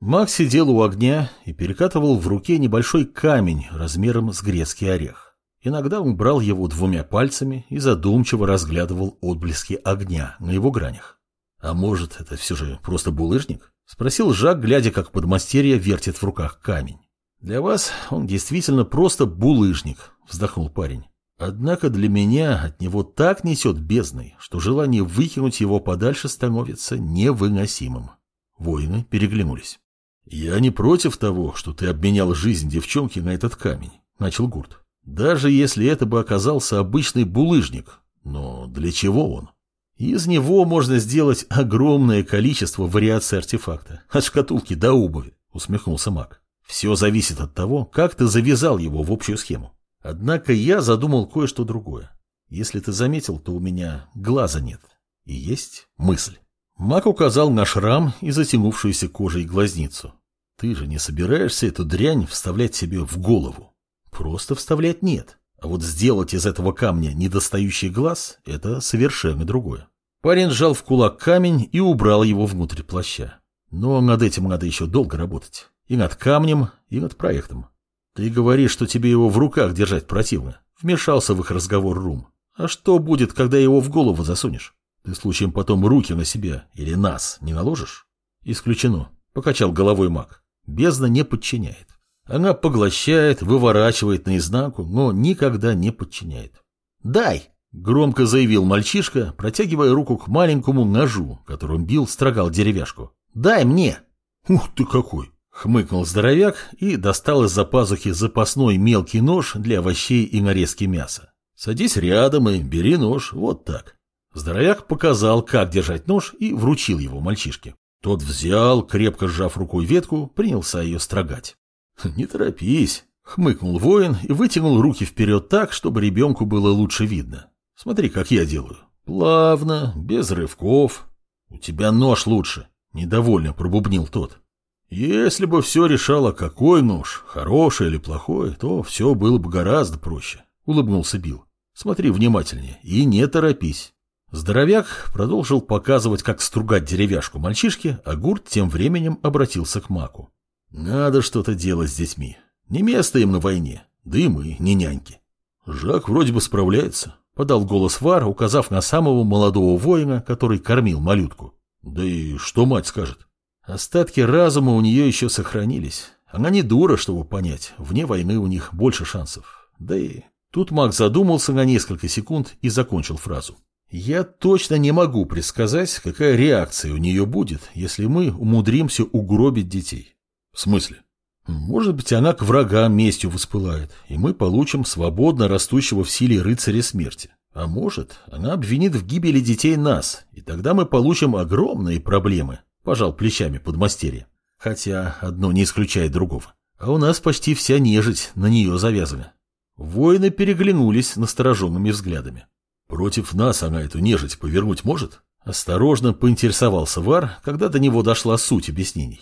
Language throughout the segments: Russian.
Макс сидел у огня и перекатывал в руке небольшой камень размером с грецкий орех. Иногда он брал его двумя пальцами и задумчиво разглядывал отблески огня на его гранях. «А может, это все же просто булыжник?» — спросил Жак, глядя, как подмастерье вертит в руках камень. «Для вас он действительно просто булыжник», — вздохнул парень. «Однако для меня от него так несет бездной, что желание выкинуть его подальше становится невыносимым». Воины переглянулись. «Я не против того, что ты обменял жизнь девчонки на этот камень», — начал Гурт. «Даже если это бы оказался обычный булыжник. Но для чего он?» Из него можно сделать огромное количество вариаций артефакта, от шкатулки до обуви, усмехнулся маг. Все зависит от того, как ты завязал его в общую схему. Однако я задумал кое-что другое. Если ты заметил, то у меня глаза нет. И есть мысль. Маг указал на шрам и затянувшуюся кожей глазницу. Ты же не собираешься эту дрянь вставлять себе в голову. Просто вставлять нет. А вот сделать из этого камня недостающий глаз – это совершенно другое. Парень сжал в кулак камень и убрал его внутрь плаща. Но над этим надо еще долго работать. И над камнем, и над проектом. Ты говоришь, что тебе его в руках держать противно. Вмешался в их разговор Рум. А что будет, когда его в голову засунешь? Ты случаем потом руки на себя или нас не наложишь? Исключено. Покачал головой маг. Бездна не подчиняет. Она поглощает, выворачивает наизнанку, но никогда не подчиняет. «Дай!» – громко заявил мальчишка, протягивая руку к маленькому ножу, которым бил строгал деревяшку. «Дай мне!» «Ух ты какой!» – хмыкнул здоровяк и достал из-за пазухи запасной мелкий нож для овощей и нарезки мяса. «Садись рядом и бери нож, вот так». Здоровяк показал, как держать нож, и вручил его мальчишке. Тот взял, крепко сжав рукой ветку, принялся ее строгать. «Не торопись», — хмыкнул воин и вытянул руки вперед так, чтобы ребенку было лучше видно. «Смотри, как я делаю. Плавно, без рывков. У тебя нож лучше», — недовольно пробубнил тот. «Если бы все решало, какой нож, хороший или плохой, то все было бы гораздо проще», — улыбнулся Билл. «Смотри внимательнее и не торопись». Здоровяк продолжил показывать, как стругать деревяшку мальчишке, а Гурт тем временем обратился к Маку. Надо что-то делать с детьми. Не место им на войне, да и мы не няньки. Жак вроде бы справляется, подал голос Вар, указав на самого молодого воина, который кормил малютку. Да и что мать скажет? Остатки разума у нее еще сохранились. Она не дура, чтобы понять, вне войны у них больше шансов. Да и тут маг задумался на несколько секунд и закончил фразу. Я точно не могу предсказать, какая реакция у нее будет, если мы умудримся угробить детей. В смысле? Может быть, она к врагам местью воспылает, и мы получим свободно растущего в силе рыцаря смерти. А может, она обвинит в гибели детей нас, и тогда мы получим огромные проблемы, пожал плечами подмастерье. Хотя одно не исключает другого. А у нас почти вся нежить на нее завязана. Воины переглянулись настороженными взглядами. Против нас она эту нежить повернуть может? Осторожно поинтересовался Вар, когда до него дошла суть объяснений.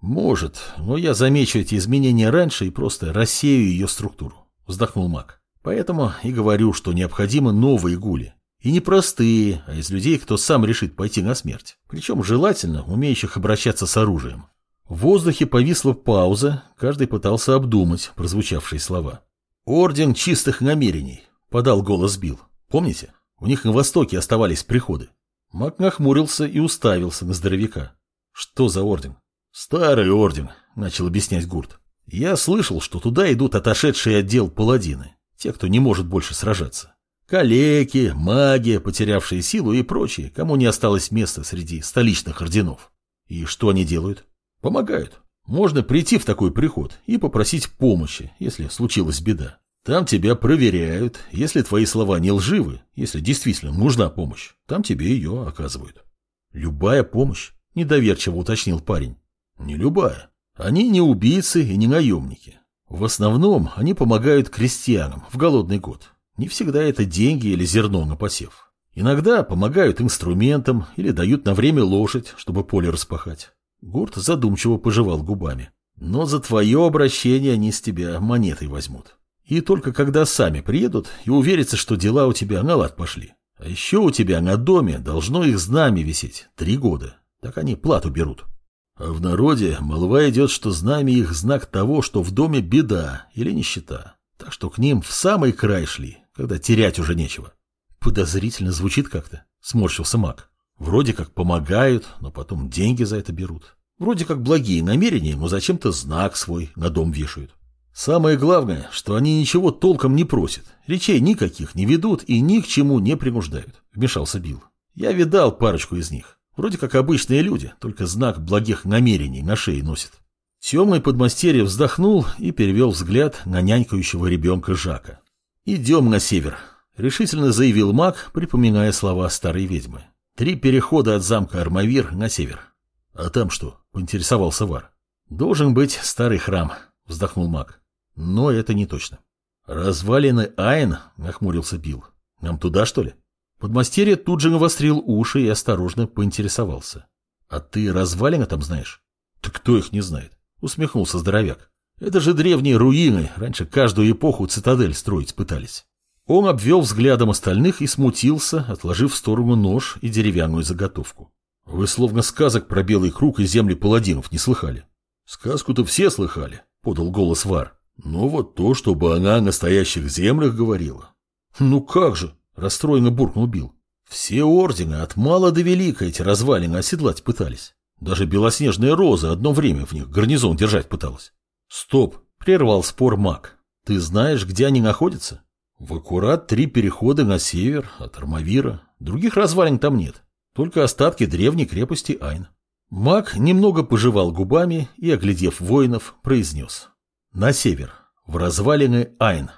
«Может, но я замечу эти изменения раньше и просто рассею ее структуру», — вздохнул маг. «Поэтому и говорю, что необходимы новые гули. И не простые, а из людей, кто сам решит пойти на смерть. Причем желательно умеющих обращаться с оружием». В воздухе повисла пауза, каждый пытался обдумать прозвучавшие слова. «Орден чистых намерений», — подал голос Билл. «Помните? У них на востоке оставались приходы». Маг нахмурился и уставился на здоровяка. «Что за орден?» «Старый орден», — начал объяснять Гурт. «Я слышал, что туда идут отошедшие отдел паладины, те, кто не может больше сражаться. Калеки, маги, потерявшие силу и прочие, кому не осталось места среди столичных орденов. И что они делают? Помогают. Можно прийти в такой приход и попросить помощи, если случилась беда. Там тебя проверяют, если твои слова не лживы, если действительно нужна помощь, там тебе ее оказывают. Любая помощь, недоверчиво уточнил парень. Не любая. Они не убийцы и не наемники. В основном они помогают крестьянам в голодный год. Не всегда это деньги или зерно на посев. Иногда помогают инструментам или дают на время лошадь, чтобы поле распахать. Гурт задумчиво пожевал губами. Но за твое обращение они с тебя монетой возьмут. И только когда сами приедут и уверятся, что дела у тебя на лад пошли. А еще у тебя на доме должно их знамя висеть три года. Так они плату берут. А в народе молва идет, что знамя их знак того, что в доме беда или нищета. Так что к ним в самый край шли, когда терять уже нечего. Подозрительно звучит как-то, сморщился маг. Вроде как помогают, но потом деньги за это берут. Вроде как благие намерения, но зачем-то знак свой на дом вешают. Самое главное, что они ничего толком не просят, речей никаких не ведут и ни к чему не принуждают, вмешался Билл. Я видал парочку из них. Вроде как обычные люди, только знак благих намерений на шее носит. Темный подмастерье вздохнул и перевел взгляд на нянькающего ребенка Жака. «Идем на север», — решительно заявил маг, припоминая слова старой ведьмы. «Три перехода от замка Армавир на север». «А там что?» — поинтересовался Вар. «Должен быть старый храм», — вздохнул маг. Но это не точно. «Развалины Айн?» — нахмурился Билл. «Нам туда, что ли?» Подмастерье тут же навострил уши и осторожно поинтересовался. «А ты развалины там знаешь?» «Так кто их не знает?» — усмехнулся здоровяк. «Это же древние руины, раньше каждую эпоху цитадель строить пытались». Он обвел взглядом остальных и смутился, отложив в сторону нож и деревянную заготовку. «Вы словно сказок про белый круг и земли паладинов не слыхали?» «Сказку-то все слыхали», — подал голос Вар. Ну вот то, чтобы она о настоящих землях говорила. Ну как же, расстроенно буркнул Билл. Все ордены от мала до велика эти развалины оседлать пытались. Даже белоснежная роза одно время в них гарнизон держать пыталась. Стоп, прервал спор маг. Ты знаешь, где они находятся? В аккурат три перехода на север от Армавира. Других развалин там нет. Только остатки древней крепости Айн. Маг немного пожевал губами и, оглядев воинов, произнес. На север, в развалины Айн.